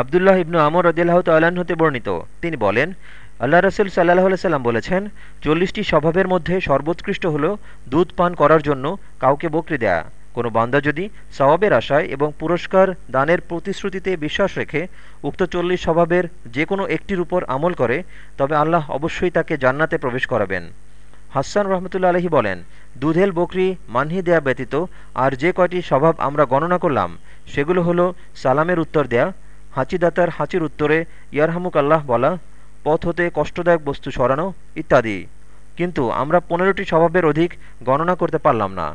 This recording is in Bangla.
আবদুল্লাহ ইবনু আমর রদিল্লাহ তাল্লাহ্ন হতে বর্ণিত। তিনি বলেন, আল্লাহ রসুল সাল্লাহ সাল্লাম বলেছেন, চল্লিশটি স্বভাবের মধ্যে সর্বোৎকৃষ্ট হল দুধ পান করার জন্য কাউকে বকরি দেয়া। কোনো বান্দা যদি সওয়াবের আশায় এবং পুরস্কার দানের প্রতিশ্রুতিতে বিশ্বাস রেখে উক্ত চল্লিশ স্বভাবের যে কোনো একটির উপর আমল করে, তবে আল্লাহ অবশ্যই তাকে জান্নাতে প্রবেশ করাবেন। হাসান রহমতুল্লা আলহী বলেন, দুধেল বকরি মানহি দেয়া ব্যতীত আর যে কয়টি স্বভাব আমরা গণনা করলাম, সেগুলো হলো সালামের উত্তর দেয়া হাঁচিদাতার হাঁচির উত্তরে, ইয়ারহামুক আল্লাহ বলা, পথ হতে কষ্টদায়ক বস্তু সরানো ইত্যাদি। কিন্তু আমরা পনেরোটি স্বভাবের অধিক গণনা করতে পারলাম না।